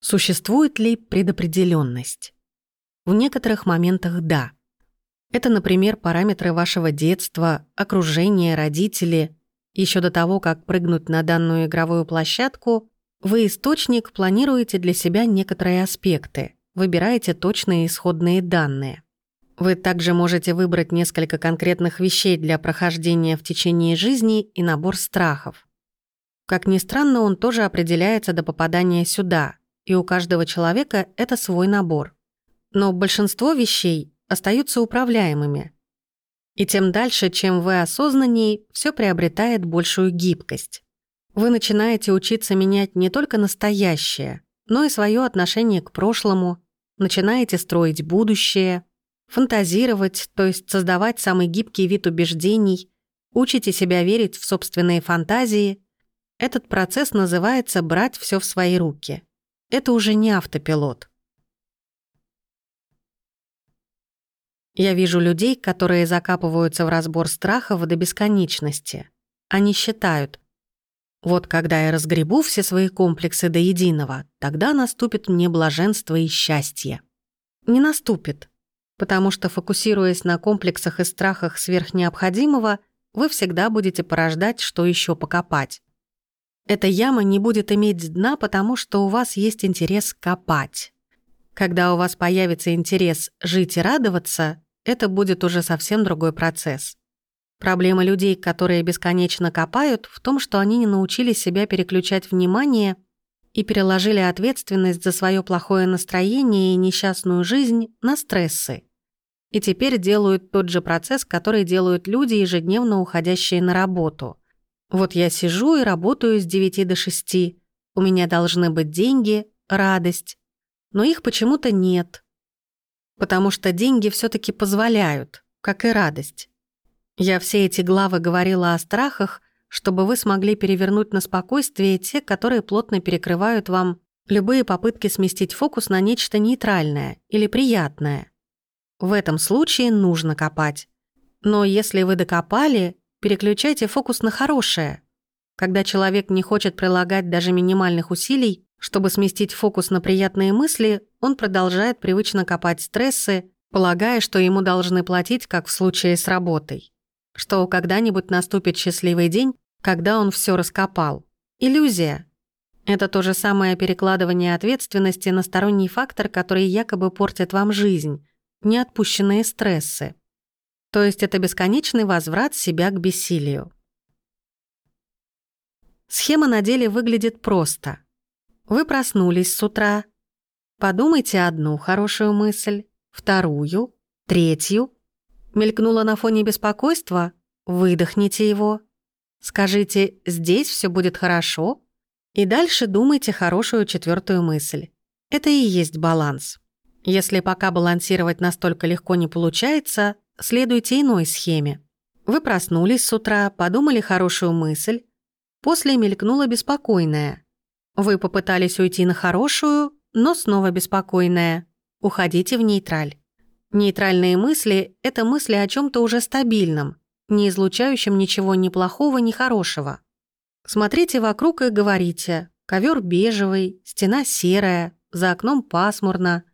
Существует ли предопределенность? В некоторых моментах да. Это, например, параметры вашего детства, окружения, родители. Еще до того, как прыгнуть на данную игровую площадку, вы, источник, планируете для себя некоторые аспекты, выбираете точные исходные данные. Вы также можете выбрать несколько конкретных вещей для прохождения в течение жизни и набор страхов. Как ни странно, он тоже определяется до попадания сюда, и у каждого человека это свой набор. Но большинство вещей остаются управляемыми. И тем дальше, чем вы осознанней, все приобретает большую гибкость. Вы начинаете учиться менять не только настоящее, но и свое отношение к прошлому, начинаете строить будущее, фантазировать, то есть создавать самый гибкий вид убеждений, учите себя верить в собственные фантазии. Этот процесс называется «брать все в свои руки». Это уже не автопилот. Я вижу людей, которые закапываются в разбор страхов до бесконечности. Они считают, вот когда я разгребу все свои комплексы до единого, тогда наступит мне блаженство и счастье. Не наступит, потому что, фокусируясь на комплексах и страхах сверхнеобходимого, вы всегда будете порождать, что еще покопать. Эта яма не будет иметь дна, потому что у вас есть интерес копать. Когда у вас появится интерес жить и радоваться, это будет уже совсем другой процесс. Проблема людей, которые бесконечно копают, в том, что они не научились себя переключать внимание и переложили ответственность за свое плохое настроение и несчастную жизнь на стрессы. И теперь делают тот же процесс, который делают люди, ежедневно уходящие на работу. Вот я сижу и работаю с 9 до 6. У меня должны быть деньги, радость. Но их почему-то нет. Потому что деньги все таки позволяют, как и радость. Я все эти главы говорила о страхах, чтобы вы смогли перевернуть на спокойствие те, которые плотно перекрывают вам любые попытки сместить фокус на нечто нейтральное или приятное. В этом случае нужно копать. Но если вы докопали, Переключайте фокус на хорошее. Когда человек не хочет прилагать даже минимальных усилий, чтобы сместить фокус на приятные мысли, он продолжает привычно копать стрессы, полагая, что ему должны платить, как в случае с работой. Что когда-нибудь наступит счастливый день, когда он все раскопал. Иллюзия. Это то же самое перекладывание ответственности на сторонний фактор, который якобы портит вам жизнь, неотпущенные стрессы. То есть это бесконечный возврат себя к бессилию. Схема на деле выглядит просто. Вы проснулись с утра. Подумайте одну хорошую мысль, вторую, третью. Мелькнула на фоне беспокойства? Выдохните его. Скажите «здесь все будет хорошо» и дальше думайте хорошую четвертую мысль. Это и есть баланс. Если пока балансировать настолько легко не получается, следуйте иной схеме. Вы проснулись с утра, подумали хорошую мысль, после мелькнула беспокойная. Вы попытались уйти на хорошую, но снова беспокойная. Уходите в нейтраль. Нейтральные мысли — это мысли о чем то уже стабильном, не излучающем ничего ни плохого, ни хорошего. Смотрите вокруг и говорите «ковер бежевый, стена серая, за окном пасмурно»,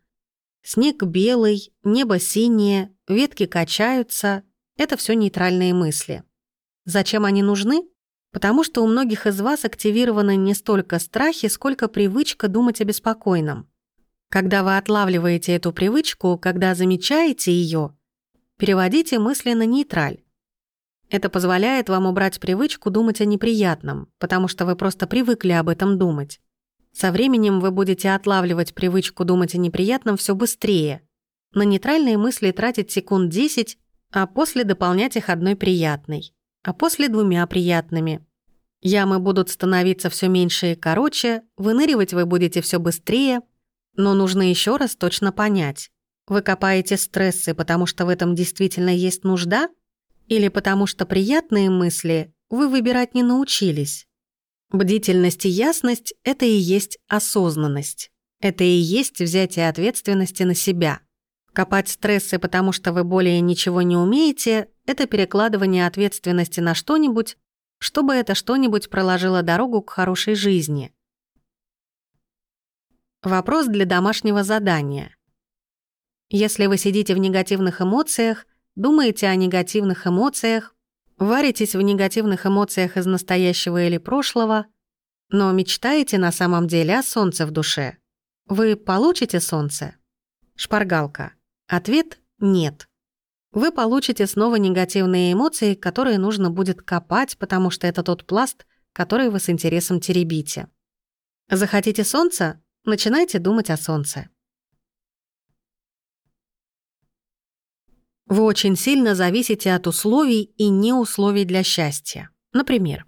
Снег белый, небо синее, ветки качаются. Это все нейтральные мысли. Зачем они нужны? Потому что у многих из вас активированы не столько страхи, сколько привычка думать о беспокойном. Когда вы отлавливаете эту привычку, когда замечаете ее, переводите мысли на нейтраль. Это позволяет вам убрать привычку думать о неприятном, потому что вы просто привыкли об этом думать. Со временем вы будете отлавливать привычку думать о неприятном все быстрее. На нейтральные мысли тратить секунд 10, а после дополнять их одной приятной, а после двумя приятными. Ямы будут становиться все меньше и короче, выныривать вы будете все быстрее, но нужно еще раз точно понять. Вы копаете стрессы, потому что в этом действительно есть нужда? Или потому что приятные мысли вы выбирать не научились? Бдительность и ясность — это и есть осознанность. Это и есть взятие ответственности на себя. Копать стрессы, потому что вы более ничего не умеете, это перекладывание ответственности на что-нибудь, чтобы это что-нибудь проложило дорогу к хорошей жизни. Вопрос для домашнего задания. Если вы сидите в негативных эмоциях, думаете о негативных эмоциях, варитесь в негативных эмоциях из настоящего или прошлого, но мечтаете на самом деле о солнце в душе, вы получите солнце? Шпаргалка. Ответ – нет. Вы получите снова негативные эмоции, которые нужно будет копать, потому что это тот пласт, который вы с интересом теребите. Захотите солнца? Начинайте думать о солнце. Вы очень сильно зависите от условий и не условий для счастья. Например,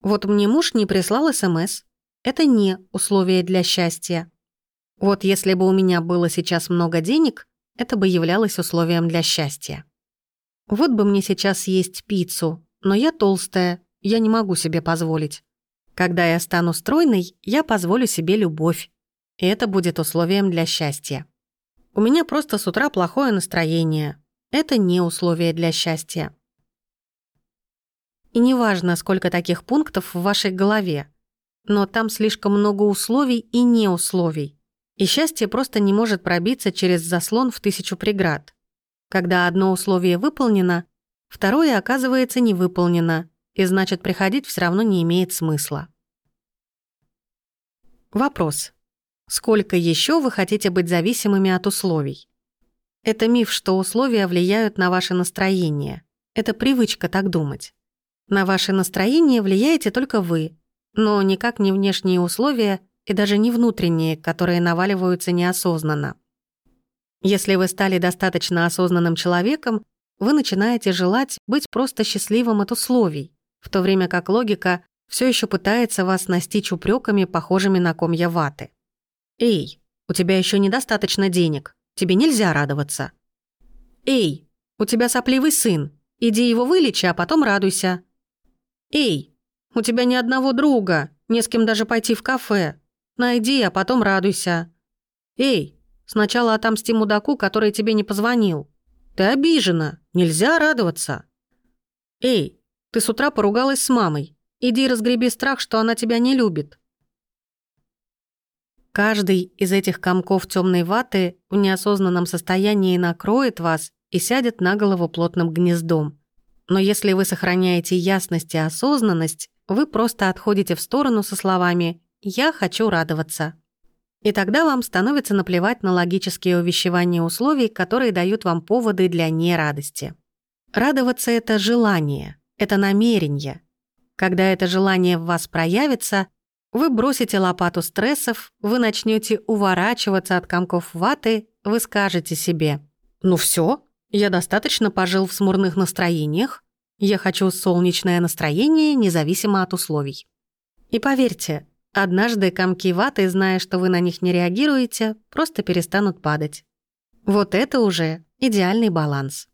вот мне муж не прислал СМС. Это не условие для счастья. Вот если бы у меня было сейчас много денег, это бы являлось условием для счастья. Вот бы мне сейчас есть пиццу, но я толстая, я не могу себе позволить. Когда я стану стройной, я позволю себе любовь. И это будет условием для счастья. У меня просто с утра плохое настроение. Это не условие для счастья. И неважно, сколько таких пунктов в вашей голове, но там слишком много условий и не условий. И счастье просто не может пробиться через заслон в тысячу преград. Когда одно условие выполнено, второе оказывается не выполнено, и значит приходить все равно не имеет смысла. Вопрос. Сколько еще вы хотите быть зависимыми от условий? Это миф, что условия влияют на ваше настроение. Это привычка так думать. На ваше настроение влияете только вы, но никак не внешние условия и даже не внутренние, которые наваливаются неосознанно. Если вы стали достаточно осознанным человеком, вы начинаете желать быть просто счастливым от условий, в то время как логика все еще пытается вас настичь упреками, похожими на комья ваты. «Эй, у тебя еще недостаточно денег, тебе нельзя радоваться». «Эй, у тебя сопливый сын, иди его вылечи, а потом радуйся». «Эй, у тебя ни одного друга, не с кем даже пойти в кафе. Найди, а потом радуйся. Эй, сначала отомсти мудаку, который тебе не позвонил. Ты обижена, нельзя радоваться. Эй, ты с утра поругалась с мамой. Иди разгреби страх, что она тебя не любит». Каждый из этих комков темной ваты в неосознанном состоянии накроет вас и сядет на голову плотным гнездом. Но если вы сохраняете ясность и осознанность, вы просто отходите в сторону со словами «я хочу радоваться». И тогда вам становится наплевать на логические увещевания условий, которые дают вам поводы для нерадости. Радоваться — это желание, это намерение. Когда это желание в вас проявится, вы бросите лопату стрессов, вы начнете уворачиваться от комков ваты, вы скажете себе «Ну все, я достаточно пожил в смурных настроениях. Я хочу солнечное настроение, независимо от условий. И поверьте, однажды комки ваты, зная, что вы на них не реагируете, просто перестанут падать. Вот это уже идеальный баланс.